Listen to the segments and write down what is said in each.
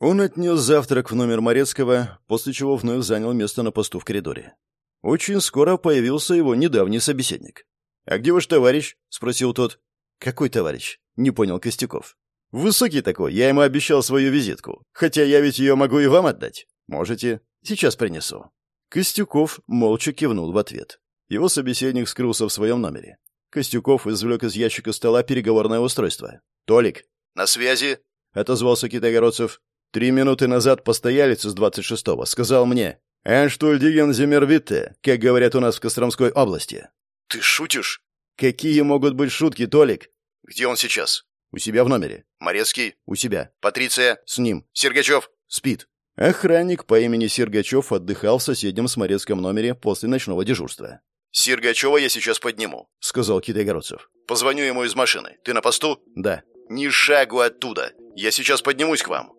Он отнес завтрак в номер Морецкого, после чего вновь занял место на посту в коридоре. Очень скоро появился его недавний собеседник. «А где ваш товарищ?» — спросил тот. «Какой товарищ?» — не понял Костюков. «Высокий такой, я ему обещал свою визитку. Хотя я ведь ее могу и вам отдать. Можете? Сейчас принесу». Костюков молча кивнул в ответ. Его собеседник скрылся в своем номере. Костюков извлек из ящика стола переговорное устройство. «Толик, на связи?» — отозвался Китайгородцев. «Три минуты назад постоялец из 26-го сказал мне, «Энштульдиген зимервитте», как говорят у нас в Костромской области. «Ты шутишь?» «Какие могут быть шутки, Толик?» «Где он сейчас?» «У себя в номере». «Морецкий?» «У себя». «Патриция?» «С ним». «Сергачев?» «Спит». Охранник по имени Сергачев отдыхал в соседнем с Морецком номере после ночного дежурства. «Сергачева я сейчас подниму», — сказал Китайгородцев. «Позвоню ему из машины. Ты на посту?» «Да». «Ни шагу оттуда. Я сейчас поднимусь к вам».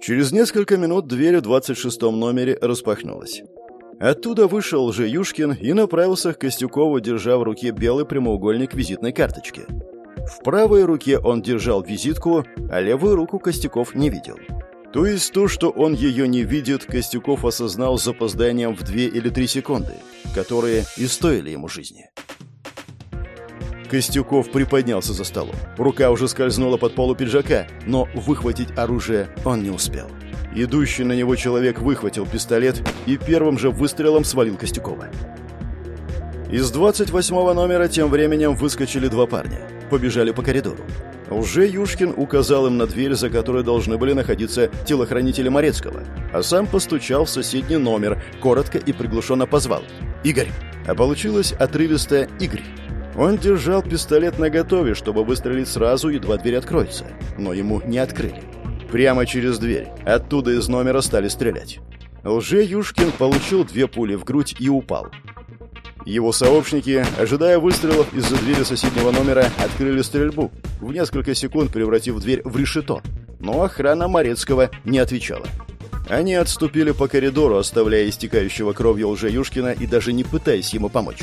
Через несколько минут дверь в 26-м номере распахнулась. Оттуда вышел уже Юшкин и направился к Костюкову, держа в руке белый прямоугольник визитной карточки. В правой руке он держал визитку, а левую руку Костюков не видел. То есть то, что он ее не видит, Костюков осознал с запозданием в две или три секунды, которые и стоили ему жизни. Костюков приподнялся за столом. Рука уже скользнула под полу пиджака, но выхватить оружие он не успел. Идущий на него человек выхватил пистолет и первым же выстрелом свалил Костюкова. Из 28 номера тем временем выскочили два парня. Побежали по коридору. Уже Юшкин указал им на дверь, за которой должны были находиться телохранители Морецкого, а сам постучал в соседний номер, коротко и приглушенно позвал. «Игорь!» А получилось отрывистое «Игорь!». Он держал пистолет наготове, чтобы выстрелить сразу, едва дверь откроется. Но ему не открыли. Прямо через дверь. Оттуда из номера стали стрелять. Лже Юшкин получил две пули в грудь и упал. Его сообщники, ожидая выстрелов из-за двери соседнего номера, открыли стрельбу, в несколько секунд превратив дверь в решето. Но охрана Морецкого не отвечала. Они отступили по коридору, оставляя истекающего кровью лже Юшкина и даже не пытаясь ему помочь.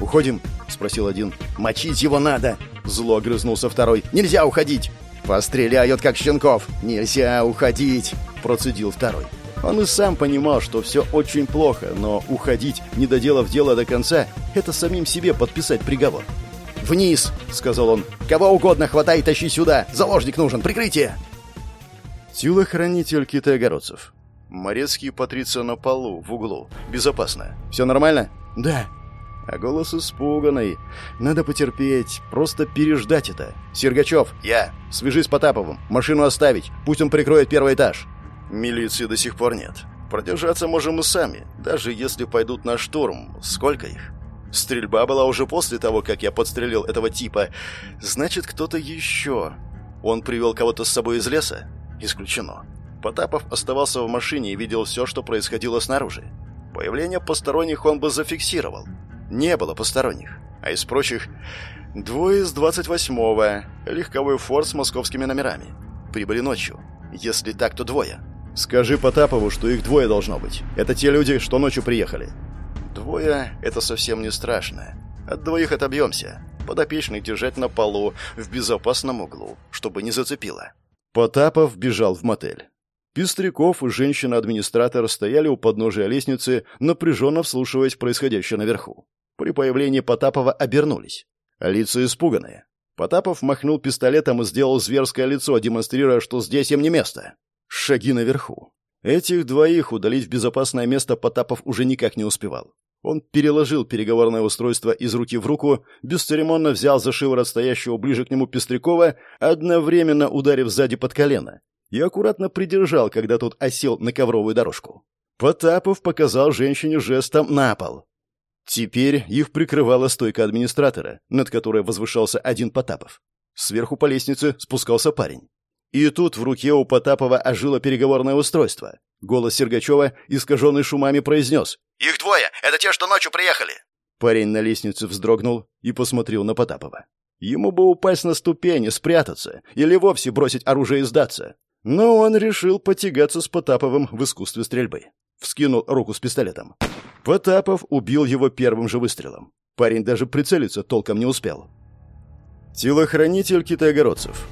«Уходим?» — спросил один. «Мочить его надо!» — зло огрызнулся второй. «Нельзя уходить!» «Постреляют, как щенков!» «Нельзя уходить!» — процедил второй. Он и сам понимал, что все очень плохо, но уходить, не доделав дело до конца, это самим себе подписать приговор. «Вниз!» — сказал он. «Кого угодно хватай тащи сюда! Заложник нужен! Прикрытие!» Телохранитель китайгородцев. Морецкий Патриция на полу, в углу. Безопасно. «Все нормально?» «Да», а голос испуганный. Надо потерпеть, просто переждать это. Сергачев, я. Свяжись с Потаповым. Машину оставить. Пусть он прикроет первый этаж. Милиции до сих пор нет. Продержаться можем мы сами, даже если пойдут на штурм. Сколько их? Стрельба была уже после того, как я подстрелил этого типа. Значит, кто-то еще. Он привел кого-то с собой из леса? Исключено. Потапов оставался в машине и видел все, что происходило снаружи. Появление посторонних он бы зафиксировал. Не было посторонних. А из прочих – двое из 28-го, легковой форт с московскими номерами. Прибыли ночью. Если так, то двое. Скажи Потапову, что их двое должно быть. Это те люди, что ночью приехали. Двое – это совсем не страшно. От двоих отобьемся. Подопечный держать на полу, в безопасном углу, чтобы не зацепило. Потапов бежал в мотель. Пестряков и женщина-администратор стояли у подножия лестницы, напряженно вслушиваясь в происходящее наверху. При появлении Потапова обернулись. Лица испуганные. Потапов махнул пистолетом и сделал зверское лицо, демонстрируя, что здесь им не место. Шаги наверху. Этих двоих удалить в безопасное место Потапов уже никак не успевал. Он переложил переговорное устройство из руки в руку, бесцеремонно взял за шиворот стоящего ближе к нему Пестрякова, одновременно ударив сзади под колено, и аккуратно придержал, когда тот осел на ковровую дорожку. Потапов показал женщине жестом на пол. Теперь их прикрывала стойка администратора, над которой возвышался один Потапов. Сверху по лестнице спускался парень. И тут в руке у Потапова ожило переговорное устройство. Голос Сергачева, искаженный шумами, произнес. «Их двое! Это те, что ночью приехали!» Парень на лестнице вздрогнул и посмотрел на Потапова. Ему бы упасть на ступени, спрятаться или вовсе бросить оружие и сдаться. Но он решил потягаться с Потаповым в искусстве стрельбы. Вскинул руку с пистолетом. Потапов убил его первым же выстрелом. Парень даже прицелиться толком не успел. Телохранитель китайгородцев.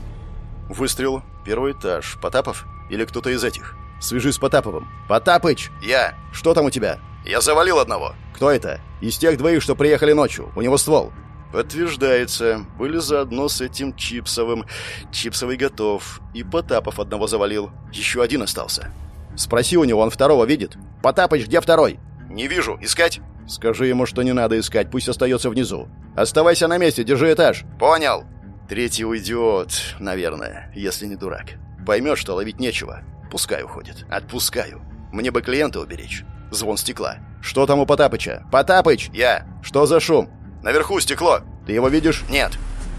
Выстрел. Первый этаж. Потапов? Или кто-то из этих? Свяжись с Потаповым. Потапыч! Я. Что там у тебя? Я завалил одного. Кто это? Из тех двоих, что приехали ночью. У него ствол. Подтверждается. Были заодно с этим Чипсовым. Чипсовый готов. И Потапов одного завалил. Еще один остался. Спроси у него, он второго видит. Потапыч, где второй? Не вижу. Искать? Скажи ему, что не надо искать, пусть остается внизу. Оставайся на месте, держи этаж. Понял. Третий уйдет, наверное, если не дурак. Поймет, что ловить нечего. Пускай уходит. Отпускаю. Мне бы клиента уберечь. Звон стекла. Что там у Потапыча? Потапыч! Я. Что за шум? Наверху стекло. Ты его видишь? Нет.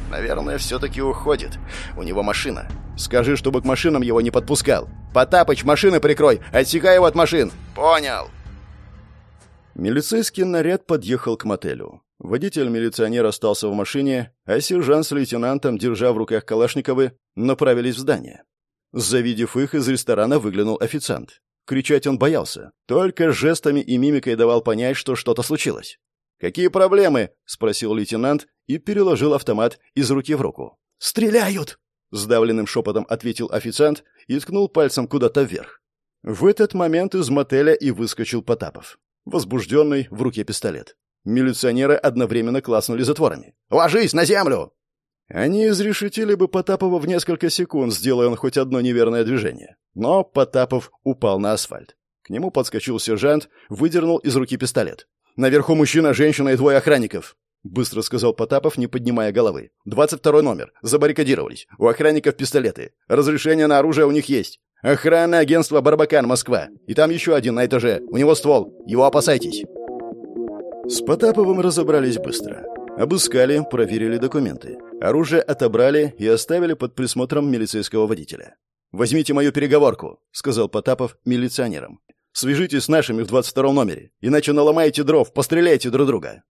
Наверное, все-таки уходит. У него машина. Скажи, чтобы к машинам его не подпускал. Потапыч, машины прикрой. Отсекай его от машин. Понял. Милицейский наряд подъехал к мотелю. Водитель-милиционер остался в машине, а сержант с лейтенантом, держа в руках Калашниковы, направились в здание. Завидев их, из ресторана выглянул официант. Кричать он боялся, только жестами и мимикой давал понять, что что-то случилось. «Какие проблемы?» — спросил лейтенант и переложил автомат из руки в руку. «Стреляют!» — сдавленным шепотом ответил официант и ткнул пальцем куда-то вверх. В этот момент из мотеля и выскочил Потапов возбужденный, в руке пистолет. Милиционеры одновременно класнули затворами. «Ложись на землю!» Они изрешетили бы Потапова в несколько секунд, сделая он хоть одно неверное движение. Но Потапов упал на асфальт. К нему подскочил сержант, выдернул из руки пистолет. «Наверху мужчина, женщина и двое охранников», — быстро сказал Потапов, не поднимая головы. «Двадцать второй номер. Забаррикадировались. У охранников пистолеты. Разрешение на оружие у них есть. Охранное агентство «Барбакан», Москва. И там еще один на этаже. У него ствол. Его опасайтесь. С Потаповым разобрались быстро. Обыскали, проверили документы. Оружие отобрали и оставили под присмотром милицейского водителя. «Возьмите мою переговорку», — сказал Потапов милиционерам. «Свяжитесь с нашими в 22 номере, иначе наломаете дров, постреляйте друг друга».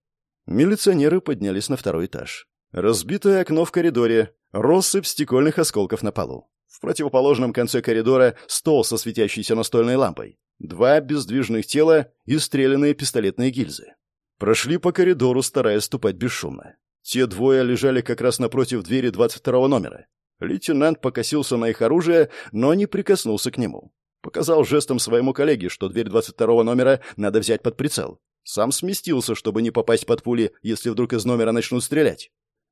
Милиционеры поднялись на второй этаж. Разбитое окно в коридоре, россыпь стекольных осколков на полу. В противоположном конце коридора стол со светящейся настольной лампой. Два бездвижных тела и стрелянные пистолетные гильзы. Прошли по коридору, стараясь ступать бесшумно. Те двое лежали как раз напротив двери 22 номера. Лейтенант покосился на их оружие, но не прикоснулся к нему. Показал жестом своему коллеге, что дверь 22 номера надо взять под прицел. Сам сместился, чтобы не попасть под пули, если вдруг из номера начнут стрелять.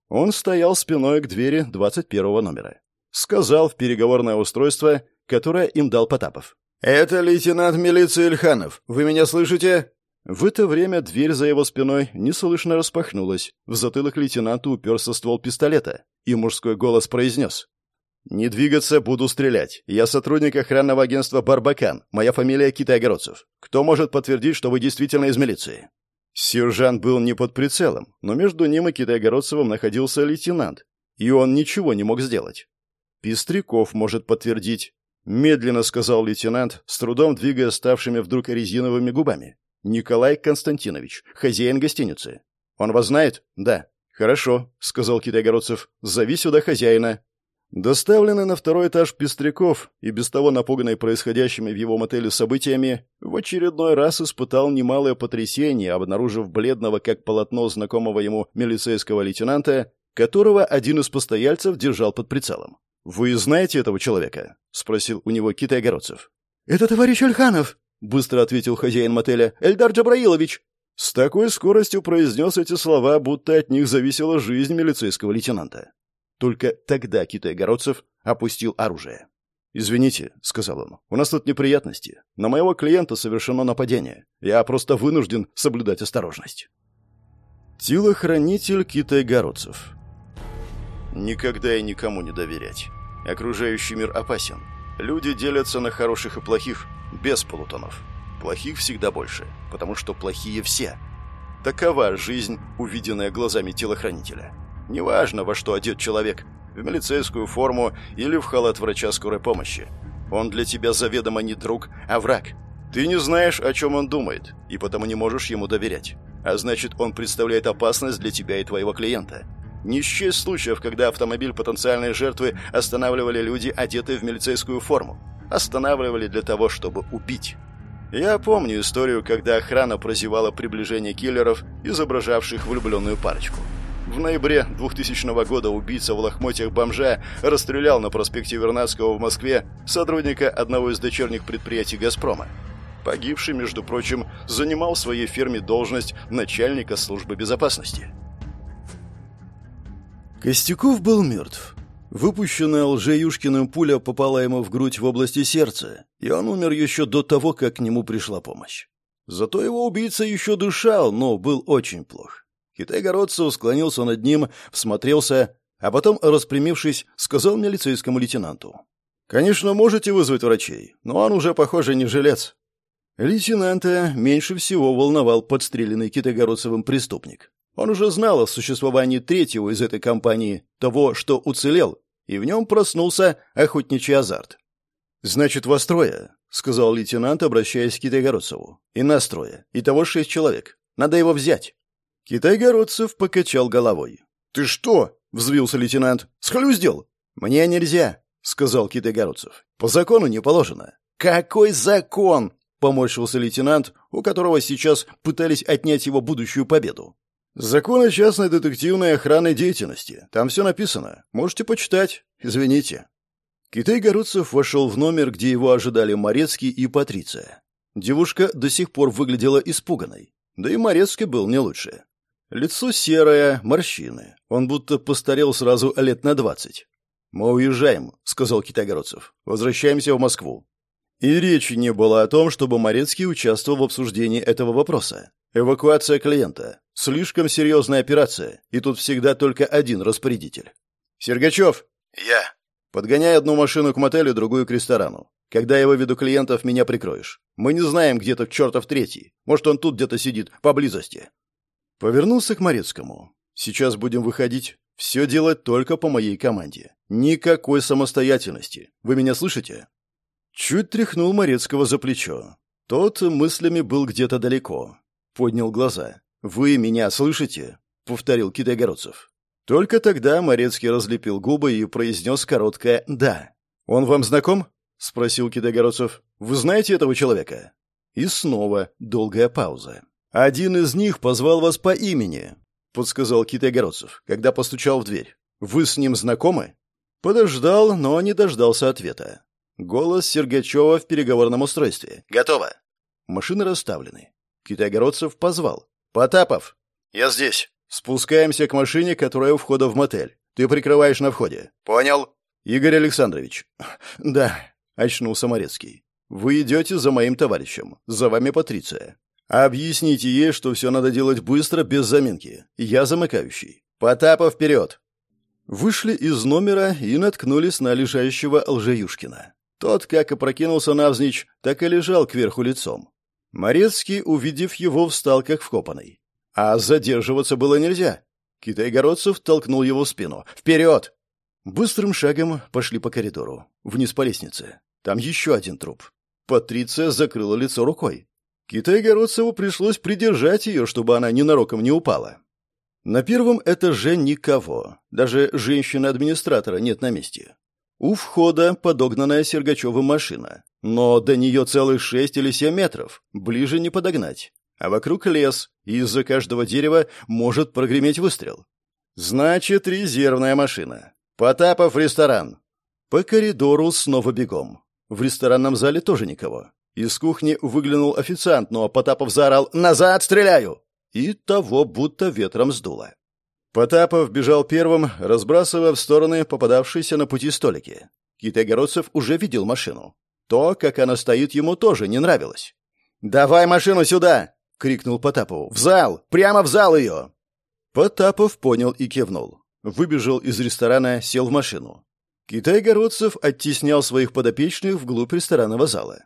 Он стоял спиной к двери 21 номера сказал в переговорное устройство, которое им дал Потапов. «Это лейтенант милиции Ильханов. Вы меня слышите?» В это время дверь за его спиной неслышно распахнулась. В затылок лейтенанту уперся ствол пистолета, и мужской голос произнес. «Не двигаться, буду стрелять. Я сотрудник охранного агентства «Барбакан». Моя фамилия Китай-Огородцев. Кто может подтвердить, что вы действительно из милиции?» Сержант был не под прицелом, но между ним и Китай-Огородцевым находился лейтенант, и он ничего не мог сделать. Пестряков может подтвердить. Медленно сказал лейтенант, с трудом двигая ставшими вдруг резиновыми губами. Николай Константинович, хозяин гостиницы. Он вас знает? Да. Хорошо, сказал Китайгородцев. Зови сюда хозяина. Доставленный на второй этаж Пестряков и без того напуганный происходящими в его мотеле событиями, в очередной раз испытал немалое потрясение, обнаружив бледного как полотно знакомого ему милицейского лейтенанта, которого один из постояльцев держал под прицелом. «Вы знаете этого человека?» — спросил у него Китай Огородцев. «Это товарищ Ульханов», — быстро ответил хозяин мотеля. «Эльдар Джабраилович». С такой скоростью произнес эти слова, будто от них зависела жизнь милицейского лейтенанта. Только тогда Китай Огородцев опустил оружие. «Извините», — сказал он, — «у нас тут неприятности. На моего клиента совершено нападение. Я просто вынужден соблюдать осторожность». Телохранитель Китай Городцев. Никогда и никому не доверять. Окружающий мир опасен. Люди делятся на хороших и плохих, без полутонов. Плохих всегда больше, потому что плохие все. Такова жизнь, увиденная глазами телохранителя. Неважно, во что одет человек, в милицейскую форму или в халат врача скорой помощи. Он для тебя заведомо не друг, а враг. Ты не знаешь, о чем он думает, и потому не можешь ему доверять. А значит, он представляет опасность для тебя и твоего клиента. Не счесть случаев, когда автомобиль потенциальной жертвы останавливали люди, одетые в милицейскую форму. Останавливали для того, чтобы убить. Я помню историю, когда охрана прозевала приближение киллеров, изображавших влюбленную парочку. В ноябре 2000 года убийца в лохмотьях бомжа расстрелял на проспекте Вернадского в Москве сотрудника одного из дочерних предприятий «Газпрома». Погибший, между прочим, занимал в своей фирме должность начальника службы безопасности. Костяков был мертв. Выпущенная лже-Юшкиным пуля попала ему в грудь в области сердца, и он умер еще до того, как к нему пришла помощь. Зато его убийца еще дышал, но был очень плох. Китай-городцев склонился над ним, всмотрелся, а потом, распрямившись, сказал милицейскому лейтенанту. «Конечно, можете вызвать врачей, но он уже, похоже, не жилец». Лейтенанта меньше всего волновал подстреленный Китайгородцевым преступник. Он уже знал о существовании третьего из этой компании, того, что уцелел, и в нем проснулся охотничий азарт. «Значит, вас трое», — сказал лейтенант, обращаясь к Китайгородцеву. «И нас трое. Итого шесть человек. Надо его взять». Китай-городцев покачал головой. «Ты что?» — взвился лейтенант. «Схлюздил!» «Мне нельзя», — сказал Китай-городцев. «По закону не положено». «Какой закон?» — поморщился лейтенант, у которого сейчас пытались отнять его будущую победу. «Закон о частной детективной охранной деятельности. Там все написано. Можете почитать. Извините». Китай-городцев вошел в номер, где его ожидали Морецкий и Патриция. Девушка до сих пор выглядела испуганной. Да и Морецкий был не лучше. Лицо серое, морщины. Он будто постарел сразу лет на двадцать. «Мы уезжаем», — сказал Китайгородцев. «Возвращаемся в Москву». И речи не было о том, чтобы Морецкий участвовал в обсуждении этого вопроса. Эвакуация клиента. Слишком серьезная операция, и тут всегда только один распорядитель. «Сергачев!» «Я». «Подгоняй одну машину к мотелю, другую к ресторану. Когда я выведу клиентов, меня прикроешь. Мы не знаем, где то чертов третий. Может, он тут где-то сидит, поблизости». Повернулся к Морецкому. «Сейчас будем выходить. Все делать только по моей команде. Никакой самостоятельности. Вы меня слышите?» Чуть тряхнул Морецкого за плечо. Тот мыслями был где-то далеко. Поднял глаза. «Вы меня слышите?» — повторил Китайгородцев. Только тогда Морецкий разлепил губы и произнес короткое «да». «Он вам знаком?» — спросил Китайгородцев. «Вы знаете этого человека?» И снова долгая пауза. «Один из них позвал вас по имени», — подсказал Кит Огородцев, когда постучал в дверь. «Вы с ним знакомы?» Подождал, но не дождался ответа. Голос Сергачева в переговорном устройстве. «Готово». Машины расставлены. Китай-городцев позвал. «Потапов!» «Я здесь». «Спускаемся к машине, которая у входа в мотель. Ты прикрываешь на входе». «Понял». «Игорь Александрович». «Да», — очнулся Морецкий. «Вы идете за моим товарищем. За вами Патриция. Объясните ей, что все надо делать быстро, без заминки. Я замыкающий. Потапов вперед!» Вышли из номера и наткнулись на лежащего Лжеюшкина. Тот, как и прокинулся навзничь, так и лежал кверху лицом. Морецкий, увидев его, встал как вкопанный. А задерживаться было нельзя. Китай-городцев толкнул его в спину. «Вперед!» Быстрым шагом пошли по коридору. Вниз по лестнице. Там еще один труп. Патриция закрыла лицо рукой. Китай-городцеву пришлось придержать ее, чтобы она ненароком не упала. На первом этаже никого. Даже женщины-администратора нет на месте. У входа подогнанная Сергачевым машина. Но до нее целых шесть или семь метров. Ближе не подогнать. А вокруг лес, из-за каждого дерева может прогреметь выстрел. Значит, резервная машина. Потапов ресторан. По коридору снова бегом. В ресторанном зале тоже никого. Из кухни выглянул официант, но Потапов заорал «Назад, стреляю!» И того будто ветром сдуло. Потапов бежал первым, разбрасывая в стороны попадавшиеся на пути столики. Китайгородцев уже видел машину. То, как она стоит, ему тоже не нравилось. «Давай машину сюда!» — крикнул Потапову. «В зал! Прямо в зал ее!» Потапов понял и кивнул. Выбежал из ресторана, сел в машину. Китай-городцев оттеснял своих подопечных вглубь ресторанного зала.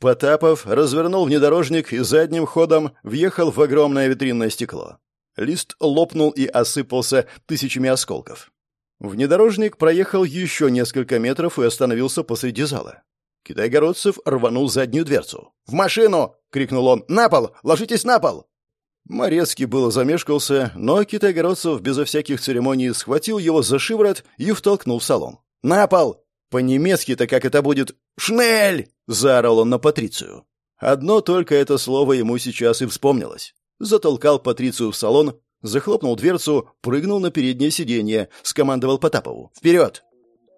Потапов развернул внедорожник и задним ходом въехал в огромное витринное стекло. Лист лопнул и осыпался тысячами осколков. Внедорожник проехал еще несколько метров и остановился посреди зала. Китайгородцев рванул заднюю дверцу. «В машину!» — крикнул он. «На пол! Ложитесь на пол!» Морецкий было замешкался, но Китайгородцев безо всяких церемоний схватил его за шиворот и втолкнул в салон. «На пол! По-немецки-то как это будет? «Шнель!» — заорал он на Патрицию. Одно только это слово ему сейчас и вспомнилось. Затолкал Патрицию в салон, Захлопнул дверцу, прыгнул на переднее сиденье, скомандовал Потапову. «Вперед!»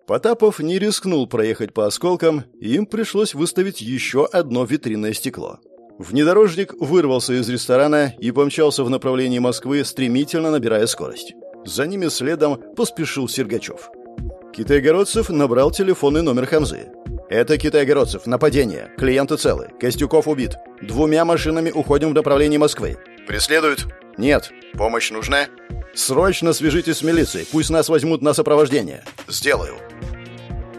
Потапов не рискнул проехать по осколкам, и им пришлось выставить еще одно витринное стекло. Внедорожник вырвался из ресторана и помчался в направлении Москвы, стремительно набирая скорость. За ними следом поспешил Сергачев. Китайгородцев набрал телефонный номер Хамзы. «Это Китайгородцев. Нападение. Клиенты целы. Костюков убит. Двумя машинами уходим в направлении Москвы». «Преследуют?» «Нет. Помощь нужна?» «Срочно свяжитесь с милицией. Пусть нас возьмут на сопровождение». «Сделаю».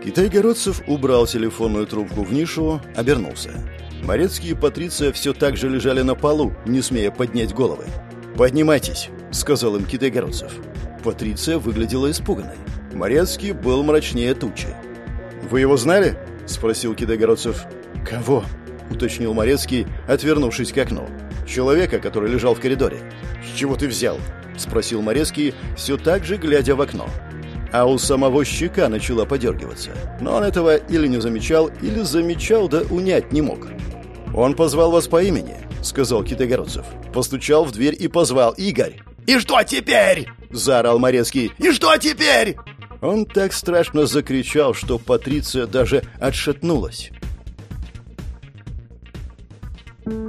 Китайгородцев убрал телефонную трубку в нишу, обернулся. Морецкий и Патриция все так же лежали на полу, не смея поднять головы. «Поднимайтесь», — сказал им Китайгородцев. Патриция выглядела испуганной. Морецкий был мрачнее тучи. «Вы его знали?» — спросил Китайгородцев. «Кого?» — уточнил Морецкий, отвернувшись к окну. «Человека, который лежал в коридоре». «С чего ты взял?» — спросил Морецкий, все так же глядя в окно а у самого щека начала подергиваться. Но он этого или не замечал, или замечал, да унять не мог. «Он позвал вас по имени», — сказал Китайгородцев. Постучал в дверь и позвал Игорь. «И что теперь?» — заорал Морецкий. «И что теперь?» Он так страшно закричал, что Патриция даже отшатнулась.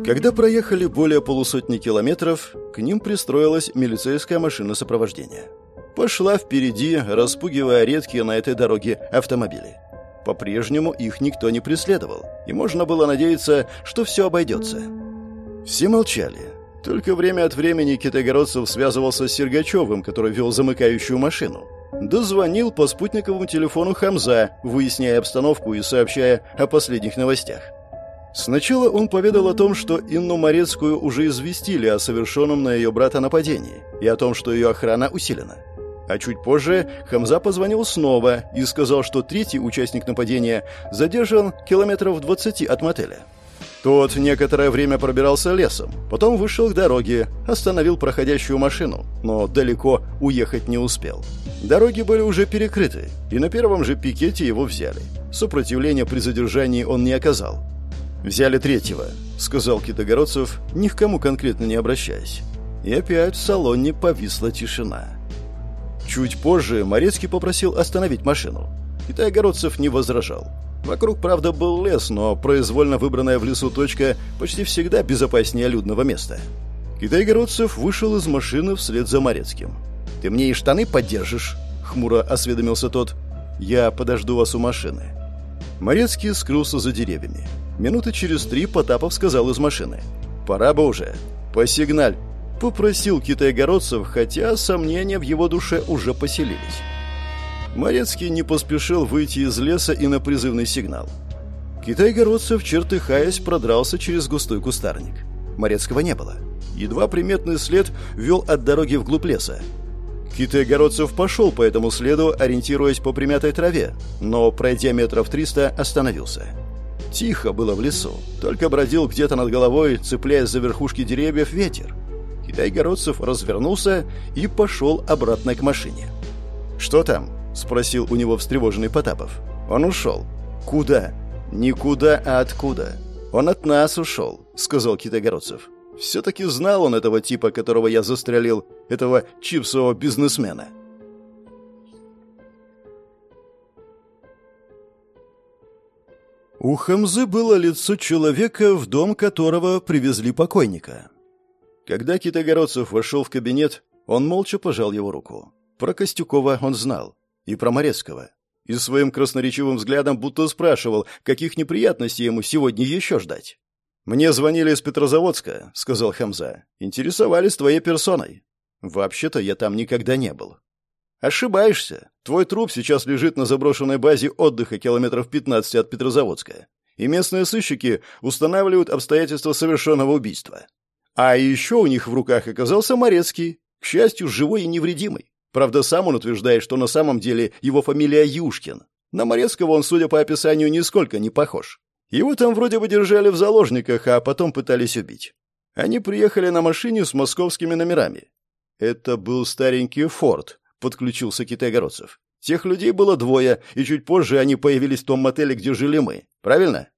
Когда проехали более полусотни километров, к ним пристроилась милицейская машина сопровождения пошла впереди, распугивая редкие на этой дороге автомобили. По-прежнему их никто не преследовал, и можно было надеяться, что все обойдется. Все молчали. Только время от времени Китайгородцев связывался с Сергачевым, который вел замыкающую машину. Дозвонил по спутниковому телефону Хамза, выясняя обстановку и сообщая о последних новостях. Сначала он поведал о том, что Инну Морецкую уже известили о совершенном на ее брата нападении и о том, что ее охрана усилена. А чуть позже Хамза позвонил снова и сказал, что третий участник нападения задержан километров 20 от мотеля. Тот некоторое время пробирался лесом, потом вышел к дороге, остановил проходящую машину, но далеко уехать не успел. Дороги были уже перекрыты, и на первом же пикете его взяли. Сопротивления при задержании он не оказал. «Взяли третьего», — сказал Китогородцев, ни к кому конкретно не обращаясь. И опять в салоне повисла тишина. Чуть позже Морецкий попросил остановить машину. Китай-огородцев не возражал. Вокруг, правда, был лес, но произвольно выбранная в лесу точка почти всегда безопаснее людного места. Китай-огородцев вышел из машины вслед за Морецким. «Ты мне и штаны поддержишь?» — хмуро осведомился тот. «Я подожду вас у машины». Морецкий скрылся за деревьями. Минуты через три Потапов сказал из машины. «Пора бы уже. Посигналь, Попросил китайгородцев, хотя сомнения в его душе уже поселились. Морецкий не поспешил выйти из леса и на призывный сигнал. Китайгородцев, чертыхаясь, продрался через густой кустарник. Морецкого не было. Едва приметный след вел от дороги вглубь леса. Китайгородцев пошел по этому следу, ориентируясь по примятой траве, но, пройдя метров триста, остановился. Тихо было в лесу, только бродил где-то над головой, цепляясь за верхушки деревьев, ветер. Китай-городцев развернулся и пошел обратно к машине. «Что там?» — спросил у него встревоженный Потапов. «Он ушел». «Куда?» «Никуда, а откуда?» «Он от нас ушел», — сказал Китайгородцев. «Все-таки знал он этого типа, которого я застрелил, этого чипсового бизнесмена». У Хамзы было лицо человека, в дом которого привезли покойника. Когда Китогородцев вошел в кабинет, он молча пожал его руку. Про Костюкова он знал. И про Морецкого. И своим красноречивым взглядом будто спрашивал, каких неприятностей ему сегодня еще ждать. «Мне звонили из Петрозаводска», — сказал Хамза. «Интересовались твоей персоной». «Вообще-то я там никогда не был». «Ошибаешься. Твой труп сейчас лежит на заброшенной базе отдыха километров 15 от Петрозаводска. И местные сыщики устанавливают обстоятельства совершенного убийства. А еще у них в руках оказался Морецкий, к счастью, живой и невредимый. Правда, сам он утверждает, что на самом деле его фамилия Юшкин. На Морецкого он, судя по описанию, нисколько не похож. Его там вроде бы держали в заложниках, а потом пытались убить. Они приехали на машине с московскими номерами. Это был старенький «Форд», подключился Китайгородцев. Тех людей было двое, и чуть позже они появились в том мотеле, где жили мы. Правильно?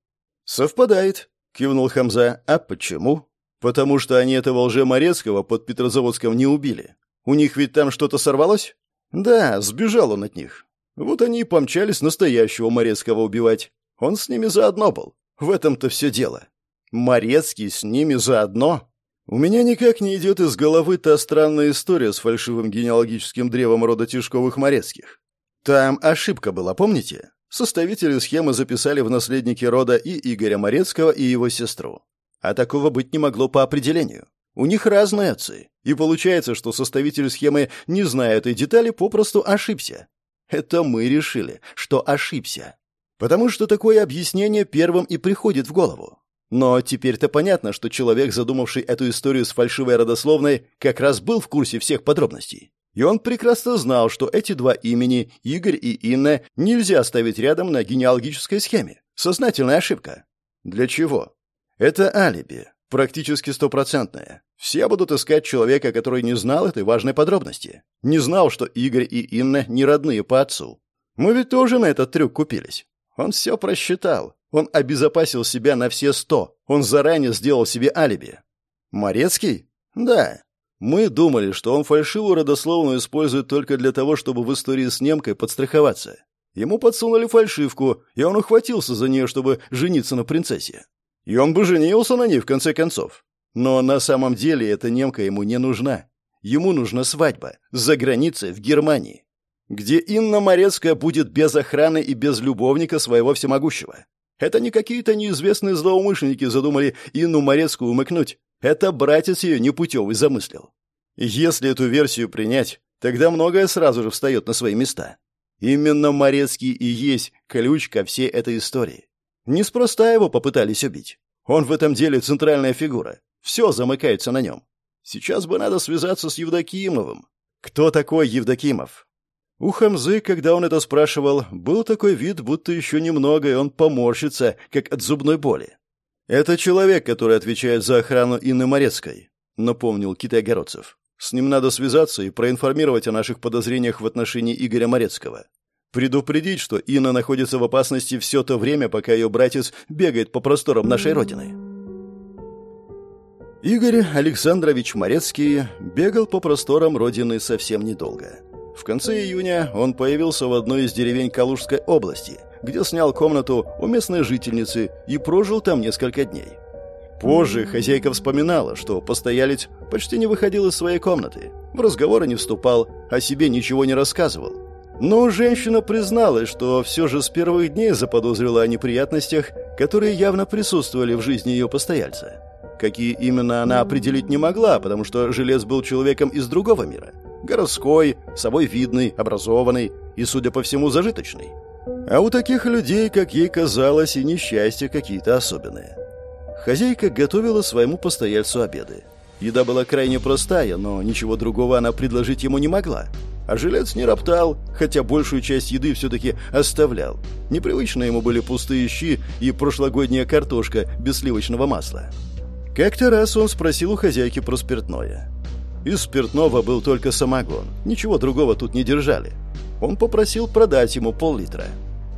Совпадает, кивнул Хамза. А почему? Потому что они этого лже-Морецкого под Петрозаводском не убили. У них ведь там что-то сорвалось? Да, сбежал он от них. Вот они и помчались настоящего Морецкого убивать. Он с ними заодно был. В этом-то все дело. Морецкий с ними заодно? У меня никак не идет из головы та странная история с фальшивым генеалогическим древом рода Тишковых-Морецких. Там ошибка была, помните? Составители схемы записали в наследники рода и Игоря Морецкого, и его сестру. А такого быть не могло по определению. У них разные отцы. И получается, что составитель схемы, не зная этой детали, попросту ошибся. Это мы решили, что ошибся. Потому что такое объяснение первым и приходит в голову. Но теперь-то понятно, что человек, задумавший эту историю с фальшивой родословной, как раз был в курсе всех подробностей. И он прекрасно знал, что эти два имени, Игорь и Инна, нельзя ставить рядом на генеалогической схеме. Сознательная ошибка. Для чего? Это алиби. Практически стопроцентное. Все будут искать человека, который не знал этой важной подробности. Не знал, что Игорь и Инна не родные по отцу. Мы ведь тоже на этот трюк купились. Он все просчитал. Он обезопасил себя на все сто. Он заранее сделал себе алиби. Морецкий? Да. Мы думали, что он фальшивую родословную использует только для того, чтобы в истории с немкой подстраховаться. Ему подсунули фальшивку, и он ухватился за нее, чтобы жениться на принцессе. И он бы женился на ней, в конце концов. Но на самом деле эта немка ему не нужна. Ему нужна свадьба. За границей, в Германии. Где Инна Морецкая будет без охраны и без любовника своего всемогущего. Это не какие-то неизвестные злоумышленники задумали Инну Морецкую умыкнуть. Это братец ее непутевый замыслил. Если эту версию принять, тогда многое сразу же встает на свои места. Именно Морецкий и есть ключ ко всей этой истории. Неспроста его попытались убить. Он в этом деле центральная фигура. Все замыкается на нем. Сейчас бы надо связаться с Евдокимовым. Кто такой Евдокимов? У Хамзы, когда он это спрашивал, был такой вид, будто еще немного, и он поморщится, как от зубной боли. «Это человек, который отвечает за охрану Инны Морецкой», — напомнил Китай-Городцев. «С ним надо связаться и проинформировать о наших подозрениях в отношении Игоря Морецкого. Предупредить, что Инна находится в опасности все то время, пока ее братец бегает по просторам нашей Родины. Игорь Александрович Морецкий бегал по просторам Родины совсем недолго. В конце июня он появился в одной из деревень Калужской области, где снял комнату у местной жительницы и прожил там несколько дней. Позже хозяйка вспоминала, что постоялец почти не выходил из своей комнаты, в разговоры не вступал, о себе ничего не рассказывал, но женщина призналась, что все же с первых дней заподозрила о неприятностях, которые явно присутствовали в жизни ее постояльца. Какие именно она определить не могла, потому что Желез был человеком из другого мира. Городской, собой видный, образованный и, судя по всему, зажиточный. А у таких людей, как ей казалось, и несчастья какие-то особенные. Хозяйка готовила своему постояльцу обеды. Еда была крайне простая, но ничего другого она предложить ему не могла. А жилец не роптал, хотя большую часть еды все-таки оставлял. Непривычно ему были пустые щи и прошлогодняя картошка без сливочного масла. Как-то раз он спросил у хозяйки про спиртное. Из спиртного был только самогон. Ничего другого тут не держали. Он попросил продать ему пол-литра.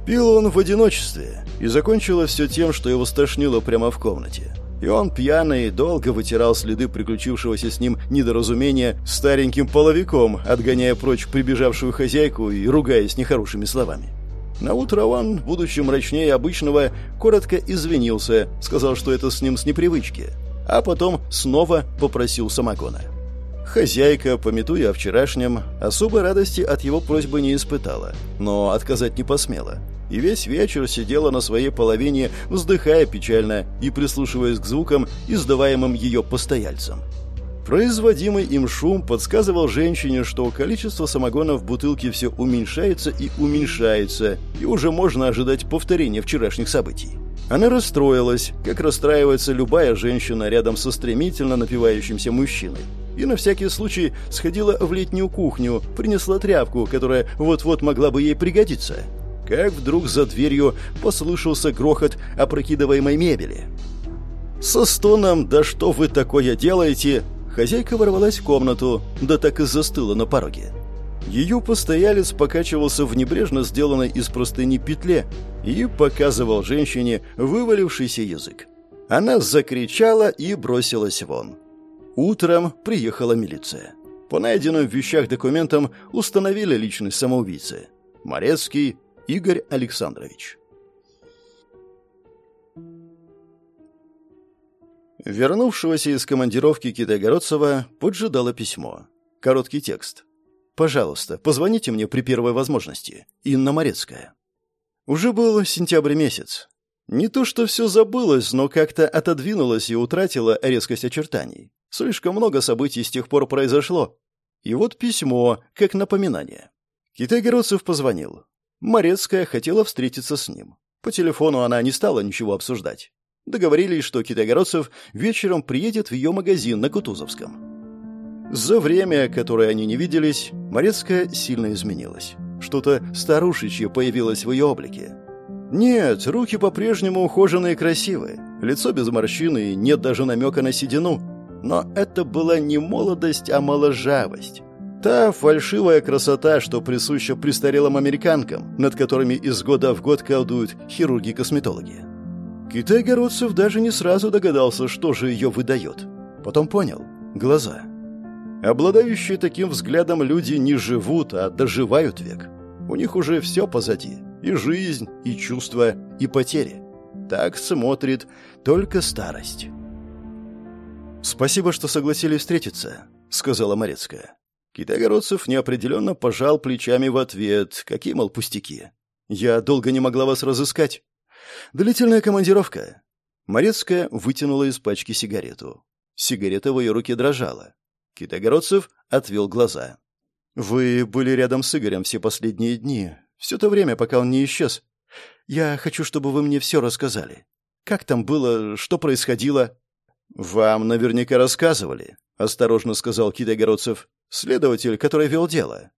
Пил он в одиночестве, и закончилось все тем, что его стошнило прямо в комнате. И он, пьяный, долго вытирал следы приключившегося с ним недоразумения стареньким половиком, отгоняя прочь прибежавшую хозяйку и ругаясь нехорошими словами. На утро он, будучи мрачнее обычного, коротко извинился, сказал, что это с ним с непривычки, а потом снова попросил самогона. Хозяйка, пометуя о вчерашнем, особой радости от его просьбы не испытала, но отказать не посмела и весь вечер сидела на своей половине, вздыхая печально и прислушиваясь к звукам, издаваемым ее постояльцам. Производимый им шум подсказывал женщине, что количество самогона в бутылке все уменьшается и уменьшается, и уже можно ожидать повторения вчерашних событий. Она расстроилась, как расстраивается любая женщина рядом со стремительно напивающимся мужчиной. И на всякий случай сходила в летнюю кухню, принесла тряпку, которая вот-вот могла бы ей пригодиться как вдруг за дверью послышался грохот опрокидываемой мебели. Со стоном «Да что вы такое делаете?» хозяйка ворвалась в комнату, да так и застыла на пороге. Ее постоялец покачивался в небрежно сделанной из простыни петле и показывал женщине вывалившийся язык. Она закричала и бросилась вон. Утром приехала милиция. По найденным в вещах документам установили личность самоубийцы. Морецкий Игорь Александрович. Вернувшегося из командировки Китайгородцева поджидало письмо. Короткий текст. «Пожалуйста, позвоните мне при первой возможности. Инна Морецкая». Уже был сентябрь месяц. Не то что все забылось, но как-то отодвинулось и утратило резкость очертаний. Слишком много событий с тех пор произошло. И вот письмо, как напоминание. Китай-городцев позвонил. Морецкая хотела встретиться с ним. По телефону она не стала ничего обсуждать. Договорились, что Китай-городцев вечером приедет в ее магазин на Кутузовском. За время, которое они не виделись, Морецкая сильно изменилась. Что-то старушечье появилось в ее облике. Нет, руки по-прежнему ухоженные и красивые, лицо без морщины и нет даже намека на седину. Но это была не молодость, а моложавость. Та фальшивая красота, что присуща престарелым американкам, над которыми из года в год колдуют хирурги-косметологи. Китай-городцев даже не сразу догадался, что же ее выдает. Потом понял — глаза. Обладающие таким взглядом люди не живут, а доживают век. У них уже все позади. И жизнь, и чувства, и потери. Так смотрит только старость. «Спасибо, что согласились встретиться», — сказала Морецкая. Китайгородцев неопределенно пожал плечами в ответ. Какие, мол, пустяки. «Я долго не могла вас разыскать». «Длительная командировка». Морецкая вытянула из пачки сигарету. Сигарета в ее руке дрожала. Китайгородцев отвел глаза. «Вы были рядом с Игорем все последние дни. Все то время, пока он не исчез. Я хочу, чтобы вы мне все рассказали. Как там было, что происходило?» «Вам наверняка рассказывали», — осторожно сказал Китайгородцев. Следователь, который вел дело.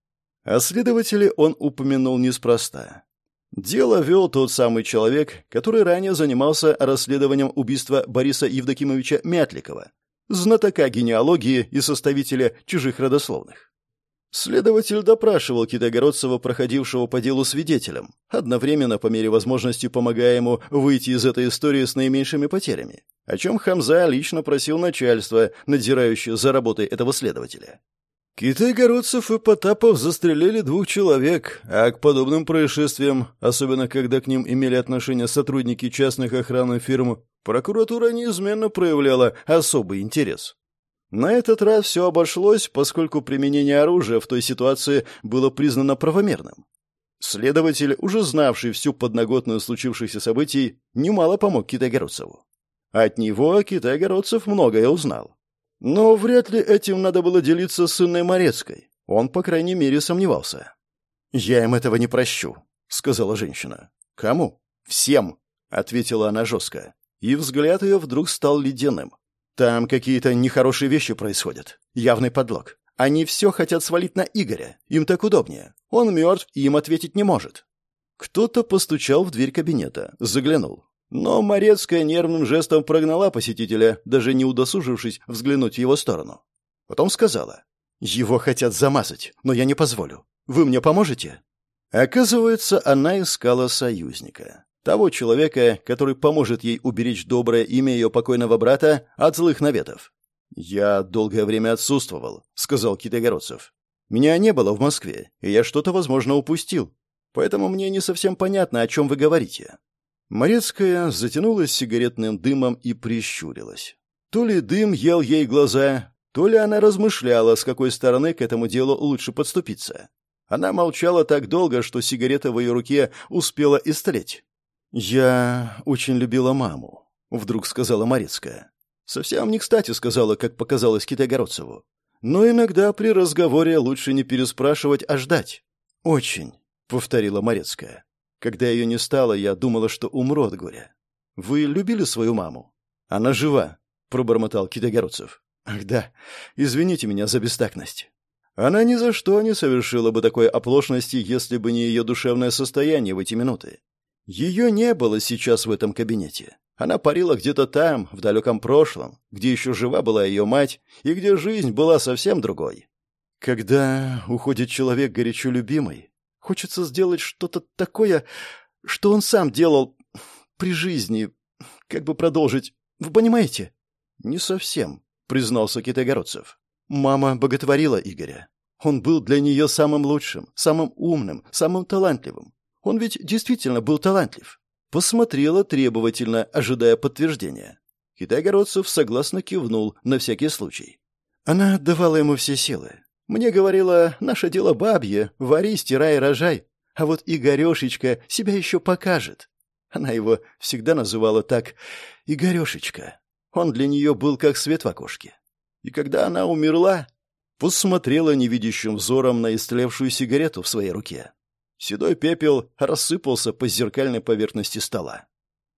О следователе он упомянул неспроста. Дело вел тот самый человек, который ранее занимался расследованием убийства Бориса Евдокимовича Мятликова, знатока генеалогии и составителя чужих родословных. Следователь допрашивал Китайгородцева, проходившего по делу свидетелем, одновременно по мере возможности помогая ему выйти из этой истории с наименьшими потерями, о чем Хамза лично просил начальство, надзирающее за работой этого следователя. Китай-городцев и Потапов застрелили двух человек, а к подобным происшествиям, особенно когда к ним имели отношение сотрудники частных охранных фирм, прокуратура неизменно проявляла особый интерес. На этот раз все обошлось, поскольку применение оружия в той ситуации было признано правомерным. Следователь, уже знавший всю подноготную случившихся событий, немало помог Китай-городцеву. От него Китай-городцев многое узнал. Но вряд ли этим надо было делиться с Инной Морецкой. Он, по крайней мере, сомневался. «Я им этого не прощу», — сказала женщина. «Кому?» «Всем», — ответила она жестко. И взгляд ее вдруг стал ледяным. «Там какие-то нехорошие вещи происходят. Явный подлог. Они все хотят свалить на Игоря. Им так удобнее. Он мертв и им ответить не может». Кто-то постучал в дверь кабинета, заглянул. Но Морецкая нервным жестом прогнала посетителя, даже не удосужившись взглянуть в его сторону. Потом сказала, «Его хотят замазать, но я не позволю. Вы мне поможете?» Оказывается, она искала союзника. Того человека, который поможет ей уберечь доброе имя ее покойного брата от злых наветов. «Я долгое время отсутствовал», — сказал Китайгородцев. «Меня не было в Москве, и я что-то, возможно, упустил. Поэтому мне не совсем понятно, о чем вы говорите. Морецкая затянулась сигаретным дымом и прищурилась. То ли дым ел ей глаза, то ли она размышляла, с какой стороны к этому делу лучше подступиться. Она молчала так долго, что сигарета в ее руке успела истлеть. «Я очень любила маму», — вдруг сказала Морецкая. Совсем не кстати сказала, как показалось Китайгородцеву. Но иногда при разговоре лучше не переспрашивать, а ждать. «Очень», — повторила Морецкая. Когда ее не стало, я думала, что умру от горя. Вы любили свою маму? Она жива, пробормотал Китайгородцев. Ах да, извините меня за бестактность. Она ни за что не совершила бы такой оплошности, если бы не ее душевное состояние в эти минуты. Ее не было сейчас в этом кабинете. Она парила где-то там, в далеком прошлом, где еще жива была ее мать, и где жизнь была совсем другой. Когда уходит человек горячо любимый, Хочется сделать что-то такое, что он сам делал при жизни, как бы продолжить Вы понимаете?» «Не совсем», — признался Китайгородцев. «Мама боготворила Игоря. Он был для нее самым лучшим, самым умным, самым талантливым. Он ведь действительно был талантлив». Посмотрела требовательно, ожидая подтверждения. Китайгородцев согласно кивнул на всякий случай. Она отдавала ему все силы. Мне говорила, наше дело бабье, вари, стирай, рожай. А вот Игорешечка себя еще покажет. Она его всегда называла так «Игорешечка». Он для нее был как свет в окошке. И когда она умерла, посмотрела невидящим взором на истлевшую сигарету в своей руке. Седой пепел рассыпался по зеркальной поверхности стола.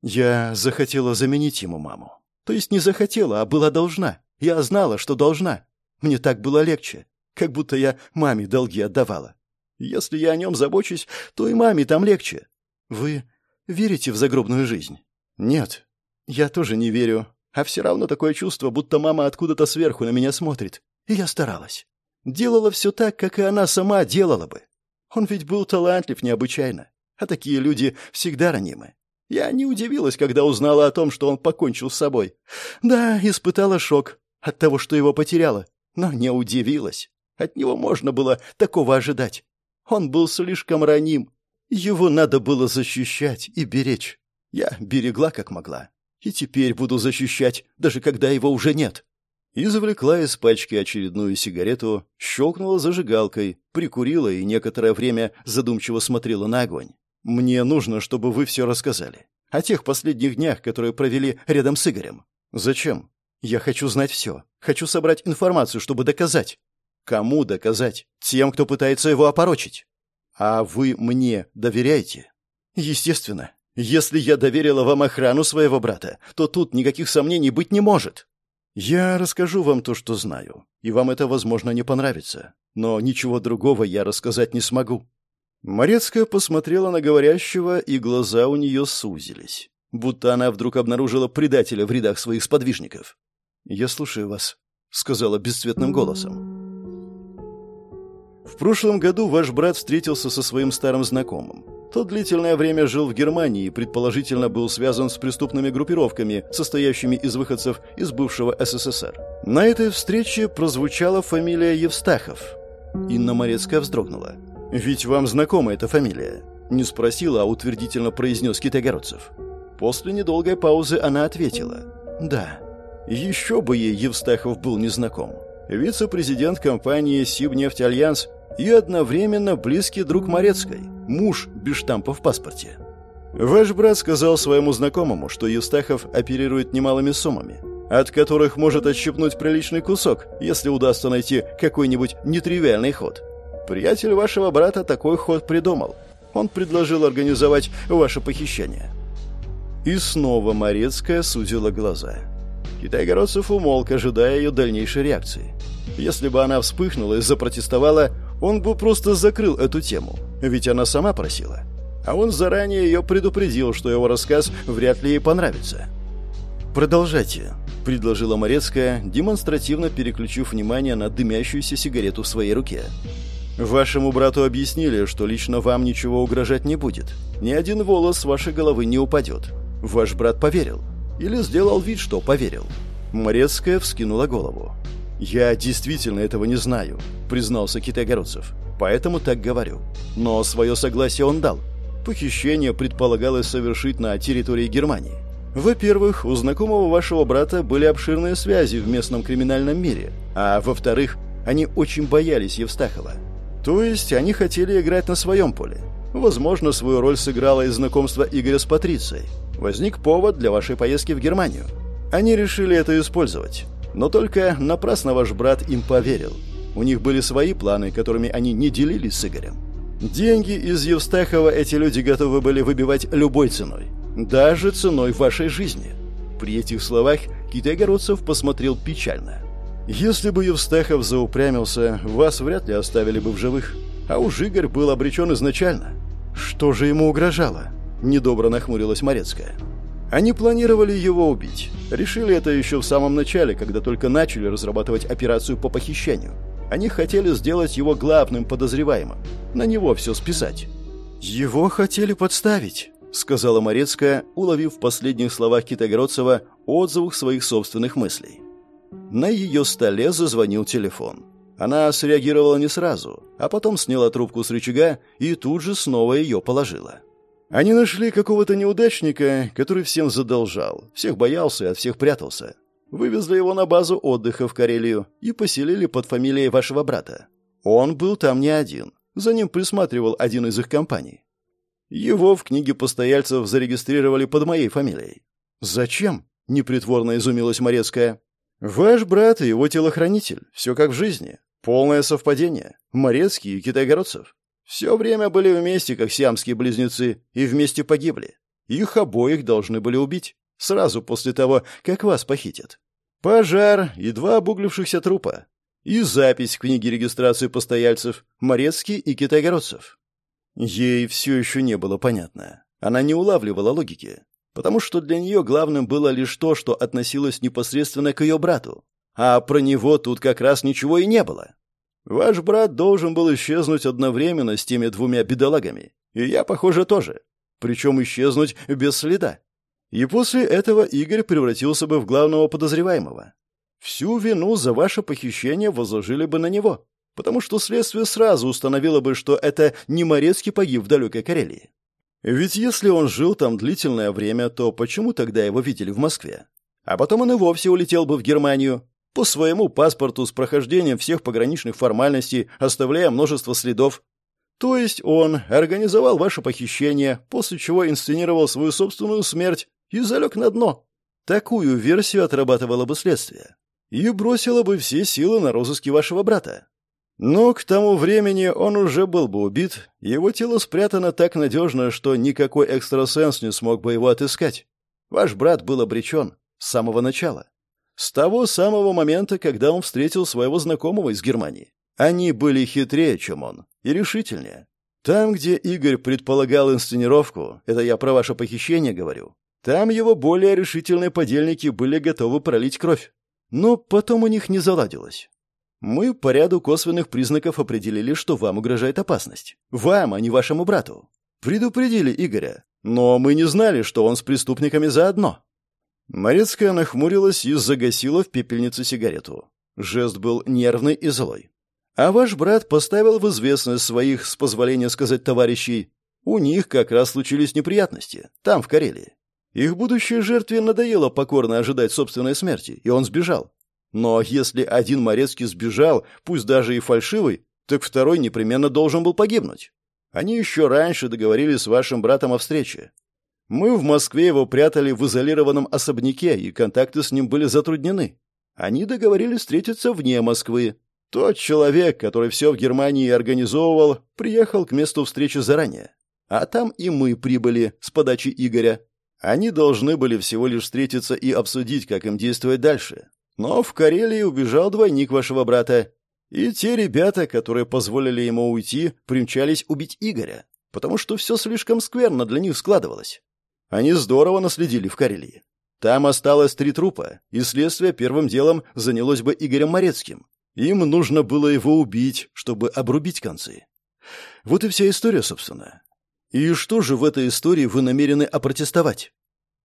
Я захотела заменить ему маму. То есть не захотела, а была должна. Я знала, что должна. Мне так было легче, как будто я маме долги отдавала. Если я о нем забочусь, то и маме там легче. Вы верите в загробную жизнь? Нет. Я тоже не верю. А все равно такое чувство, будто мама откуда-то сверху на меня смотрит. И я старалась. Делала все так, как и она сама делала бы. Он ведь был талантлив необычайно. А такие люди всегда ранимы. Я не удивилась, когда узнала о том, что он покончил с собой. Да, испытала шок от того, что его потеряла, но не удивилась. От него можно было такого ожидать. Он был слишком раним. Его надо было защищать и беречь. Я берегла как могла. И теперь буду защищать, даже когда его уже нет. Извлекла из пачки очередную сигарету, щелкнула зажигалкой, прикурила и некоторое время задумчиво смотрела на огонь. «Мне нужно, чтобы вы все рассказали. О тех последних днях, которые провели рядом с Игорем. Зачем? Я хочу знать все. Хочу собрать информацию, чтобы доказать. Кому доказать? Тем, кто пытается его опорочить. А вы мне доверяете? Естественно. Если я доверила вам охрану своего брата, то тут никаких сомнений быть не может. Я расскажу вам то, что знаю, и вам это, возможно, не понравится. Но ничего другого я рассказать не смогу. Морецкая посмотрела на говорящего, и глаза у нее сузились, будто она вдруг обнаружила предателя в рядах своих сподвижников. «Я слушаю вас», — сказала бесцветным голосом. В прошлом году ваш брат встретился со своим старым знакомым. Тот длительное время жил в Германии и, предположительно, был связан с преступными группировками, состоящими из выходцев из бывшего СССР. На этой встрече прозвучала фамилия Евстахов. Инна Морецкая вздрогнула. «Ведь вам знакома эта фамилия?» Не спросила, а утвердительно произнес Китайгородцев. После недолгой паузы она ответила. «Да». Еще бы ей Евстахов был незнаком. Вице-президент компании «Сибнефть-Альянс» и одновременно близкий друг Морецкой, муж без штампа в паспорте. Ваш брат сказал своему знакомому, что Евстахов оперирует немалыми суммами, от которых может отщипнуть приличный кусок, если удастся найти какой-нибудь нетривиальный ход. Приятель вашего брата такой ход придумал. Он предложил организовать ваше похищение. И снова Морецкая сузила глаза. Китайгородцев умолк, ожидая ее дальнейшей реакции. Если бы она вспыхнула и запротестовала, он бы просто закрыл эту тему, ведь она сама просила. А он заранее ее предупредил, что его рассказ вряд ли ей понравится. «Продолжайте», — предложила Морецкая, демонстративно переключив внимание на дымящуюся сигарету в своей руке. «Вашему брату объяснили, что лично вам ничего угрожать не будет. Ни один волос с вашей головы не упадет. Ваш брат поверил. Или сделал вид, что поверил». Морецкая вскинула голову. «Я действительно этого не знаю», — признался Китайгородцев. «Поэтому так говорю. Но свое согласие он дал. Похищение предполагалось совершить на территории Германии. Во-первых, у знакомого вашего брата были обширные связи в местном криминальном мире, а во-вторых, они очень боялись Евстахова. То есть они хотели играть на своем поле. Возможно, свою роль сыграло и знакомство Игоря с Патрицией. Возник повод для вашей поездки в Германию. Они решили это использовать. Но только напрасно ваш брат им поверил. У них были свои планы, которыми они не делились с Игорем. Деньги из Евстахова эти люди готовы были выбивать любой ценой. Даже ценой вашей жизни. При этих словах Китайгородцев посмотрел печально. Если бы Евстахов заупрямился, вас вряд ли оставили бы в живых. А уж Игорь был обречен изначально. Что же ему угрожало? Недобро нахмурилась Морецкая. Они планировали его убить. Решили это еще в самом начале, когда только начали разрабатывать операцию по похищению. Они хотели сделать его главным подозреваемым. На него все списать. «Его хотели подставить», — сказала Морецкая, уловив в последних словах Китогородцева отзывах своих собственных мыслей. На ее столе зазвонил телефон. Она среагировала не сразу, а потом сняла трубку с рычага и тут же снова ее положила. Они нашли какого-то неудачника, который всем задолжал, всех боялся и от всех прятался. Вывезли его на базу отдыха в Карелию и поселили под фамилией вашего брата. Он был там не один. За ним присматривал один из их компаний. Его в книге постояльцев зарегистрировали под моей фамилией. «Зачем?» — непритворно изумилась Морецкая. «Ваш брат и его телохранитель. Все как в жизни. Полное совпадение. Морецкий и Китайгородцев. Все время были вместе, как сиамские близнецы, и вместе погибли. Их обоих должны были убить. Сразу после того, как вас похитят. Пожар и два обуглившихся трупа. И запись в книге регистрации постояльцев Морецкий и Китайгородцев. Ей все еще не было понятно. Она не улавливала логики потому что для нее главным было лишь то, что относилось непосредственно к ее брату. А про него тут как раз ничего и не было. Ваш брат должен был исчезнуть одновременно с теми двумя бедолагами. И я, похоже, тоже. Причем исчезнуть без следа. И после этого Игорь превратился бы в главного подозреваемого. Всю вину за ваше похищение возложили бы на него, потому что следствие сразу установило бы, что это не Морецкий погиб в далекой Карелии. Ведь если он жил там длительное время, то почему тогда его видели в Москве? А потом он и вовсе улетел бы в Германию по своему паспорту с прохождением всех пограничных формальностей, оставляя множество следов. То есть он организовал ваше похищение, после чего инсценировал свою собственную смерть и залег на дно. Такую версию отрабатывало бы следствие. И бросило бы все силы на розыски вашего брата. Но к тому времени он уже был бы убит, его тело спрятано так надежно, что никакой экстрасенс не смог бы его отыскать. Ваш брат был обречен с самого начала. С того самого момента, когда он встретил своего знакомого из Германии. Они были хитрее, чем он, и решительнее. Там, где Игорь предполагал инсценировку, это я про ваше похищение говорю, там его более решительные подельники были готовы пролить кровь. Но потом у них не заладилось. Мы по ряду косвенных признаков определили, что вам угрожает опасность. Вам, а не вашему брату. Предупредили Игоря. Но мы не знали, что он с преступниками заодно. Морецкая нахмурилась и загасила в пепельницу сигарету. Жест был нервный и злой. А ваш брат поставил в известность своих, с позволения сказать, товарищей. У них как раз случились неприятности. Там, в Карелии. Их будущей жертве надоело покорно ожидать собственной смерти, и он сбежал. Но если один Морецкий сбежал, пусть даже и фальшивый, так второй непременно должен был погибнуть. Они еще раньше договорились с вашим братом о встрече. Мы в Москве его прятали в изолированном особняке, и контакты с ним были затруднены. Они договорились встретиться вне Москвы. Тот человек, который все в Германии организовывал, приехал к месту встречи заранее. А там и мы прибыли с подачи Игоря. Они должны были всего лишь встретиться и обсудить, как им действовать дальше. Но в Карелии убежал двойник вашего брата. И те ребята, которые позволили ему уйти, примчались убить Игоря, потому что все слишком скверно для них складывалось. Они здорово наследили в Карелии. Там осталось три трупа, и следствие первым делом занялось бы Игорем Морецким. Им нужно было его убить, чтобы обрубить концы. Вот и вся история, собственно. И что же в этой истории вы намерены опротестовать?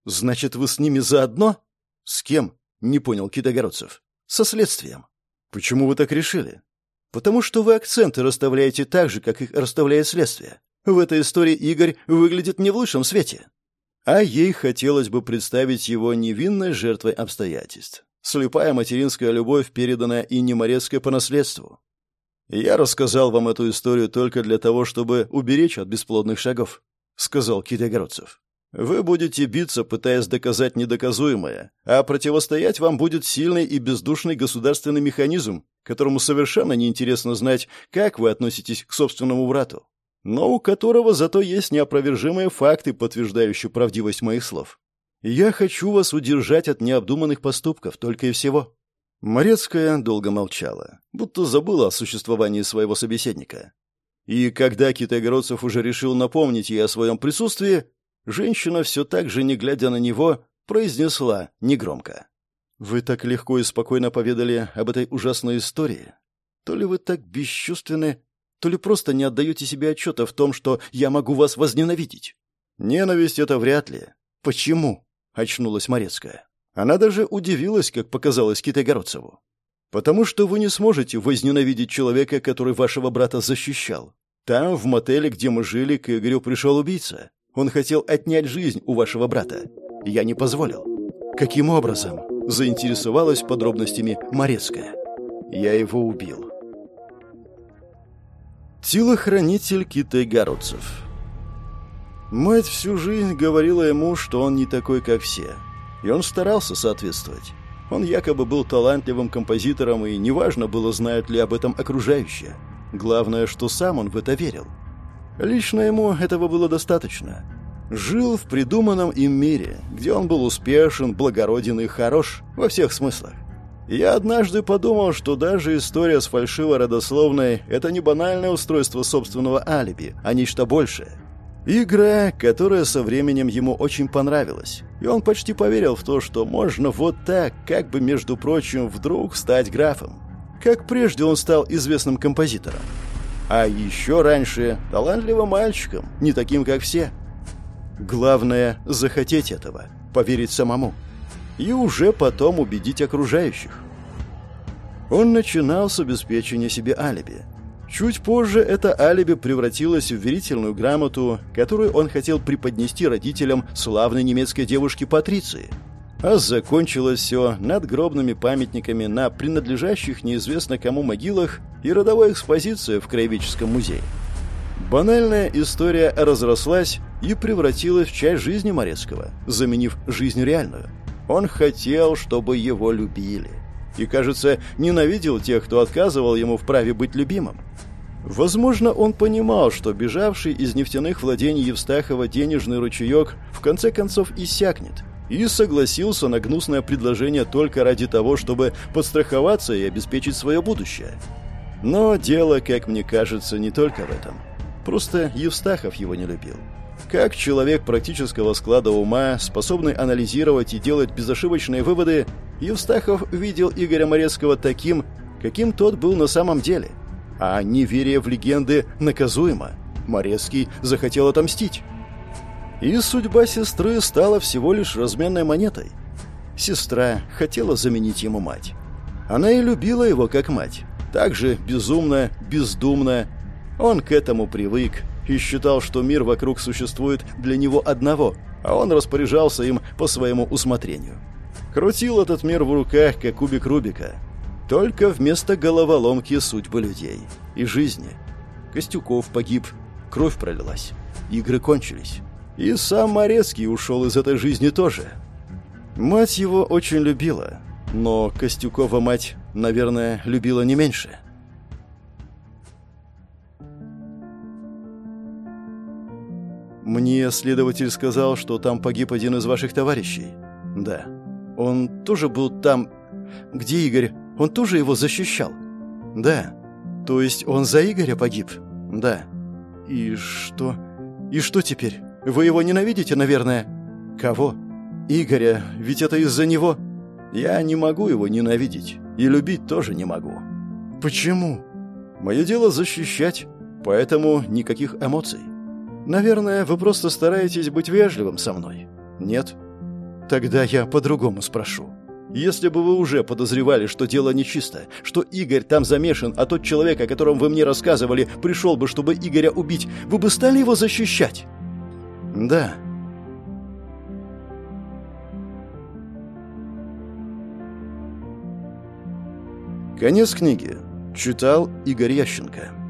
Значит, вы с ними заодно? С кем? Не понял Китогородцев. Со следствием. Почему вы так решили? Потому что вы акценты расставляете так же, как их расставляет следствие. В этой истории Игорь выглядит не в лучшем свете. А ей хотелось бы представить его невинной жертвой обстоятельств. Слепая материнская любовь, переданная Инне Морецкой по наследству. «Я рассказал вам эту историю только для того, чтобы уберечь от бесплодных шагов», — сказал Китогородцев. Вы будете биться, пытаясь доказать недоказуемое, а противостоять вам будет сильный и бездушный государственный механизм, которому совершенно неинтересно знать, как вы относитесь к собственному брату, но у которого зато есть неопровержимые факты, подтверждающие правдивость моих слов. Я хочу вас удержать от необдуманных поступков, только и всего». Морецкая долго молчала, будто забыла о существовании своего собеседника. И когда Китайгородцев уже решил напомнить ей о своем присутствии, Женщина, все так же, не глядя на него, произнесла негромко. «Вы так легко и спокойно поведали об этой ужасной истории. То ли вы так бесчувственны, то ли просто не отдаете себе отчета в том, что я могу вас возненавидеть. Ненависть — это вряд ли. Почему? — очнулась Морецкая. Она даже удивилась, как показалось Китайгородцеву. «Потому что вы не сможете возненавидеть человека, который вашего брата защищал. Там, в мотеле, где мы жили, к Игорю пришел убийца. Он хотел отнять жизнь у вашего брата. Я не позволил». «Каким образом?» — заинтересовалась подробностями Морецкая. «Я его убил». Телохранитель Китай-Городцев Мать всю жизнь говорила ему, что он не такой, как все. И он старался соответствовать. Он якобы был талантливым композитором, и неважно было, знают ли об этом окружающие. Главное, что сам он в это верил. Лично ему этого было достаточно. Жил в придуманном им мире, где он был успешен, благороден и хорош во всех смыслах. Я однажды подумал, что даже история с фальшиво-родословной – это не банальное устройство собственного алиби, а нечто большее. Игра, которая со временем ему очень понравилась. И он почти поверил в то, что можно вот так, как бы, между прочим, вдруг стать графом. Как прежде он стал известным композитором. А еще раньше талантливым мальчиком, не таким, как все. Главное – захотеть этого, поверить самому и уже потом убедить окружающих. Он начинал с обеспечения себе алиби. Чуть позже это алиби превратилось в верительную грамоту, которую он хотел преподнести родителям славной немецкой девушки Патриции. А закончилось все надгробными памятниками на принадлежащих неизвестно кому могилах и родовой экспозицией в Краеведческом музее. Банальная история разрослась и превратилась в часть жизни Морецкого, заменив жизнь реальную – он хотел, чтобы его любили. И, кажется, ненавидел тех, кто отказывал ему в праве быть любимым. Возможно, он понимал, что бежавший из нефтяных владений Евстахова денежный ручеек в конце концов иссякнет, и согласился на гнусное предложение только ради того, чтобы подстраховаться и обеспечить свое будущее. Но дело, как мне кажется, не только в этом. Просто Евстахов его не любил. Как человек практического склада ума, способный анализировать и делать безошибочные выводы, Евстахов видел Игоря Морецкого таким, каким тот был на самом деле. А неверие в легенды наказуемо. Морецкий захотел отомстить. И судьба сестры стала всего лишь разменной монетой. Сестра хотела заменить ему мать. Она и любила его как мать. Так же безумно, бездумно. Он к этому привык, и считал, что мир вокруг существует для него одного, а он распоряжался им по своему усмотрению. Крутил этот мир в руках, как кубик Рубика. Только вместо головоломки судьбы людей и жизни. Костюков погиб, кровь пролилась, игры кончились. И сам Морецкий ушел из этой жизни тоже. Мать его очень любила, но Костюкова мать, наверное, любила не меньше. Мне следователь сказал, что там погиб один из ваших товарищей. Да. Он тоже был там... Где Игорь? Он тоже его защищал? Да. То есть он за Игоря погиб? Да. И что? И что теперь? Вы его ненавидите, наверное? Кого? Игоря, ведь это из-за него. Я не могу его ненавидеть. И любить тоже не могу. Почему? Мое дело защищать, поэтому никаких эмоций. Наверное, вы просто стараетесь быть вежливым со мной. Нет? Тогда я по-другому спрошу. Если бы вы уже подозревали, что дело нечисто, что Игорь там замешан, а тот человек, о котором вы мне рассказывали, пришел бы, чтобы Игоря убить, вы бы стали его защищать? Да. Конец книги. Читал Игорь Ященко.